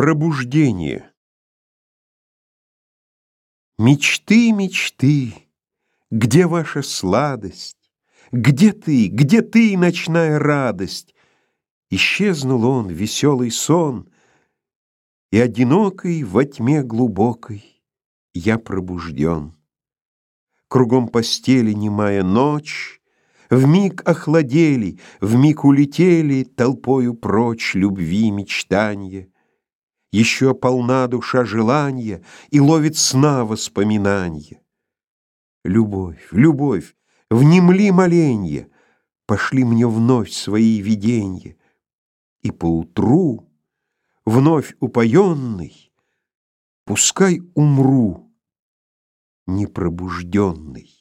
Пробуждение Мечты, мечты, где ваша сладость? Где ты, где ты, ночная радость? Исчезнул он, веселый сон, И одинокой во тьме глубокой Я пробужден. Кругом постели немая ночь, В миг охладели, в миг улетели Толпою прочь любви мечтанья. Еще полна душа желания И ловит сна воспоминанья. Любовь, любовь, внемли моленье, Пошли мне вновь свои виденья, И поутру, вновь упоенный, Пускай умру, непробужденный.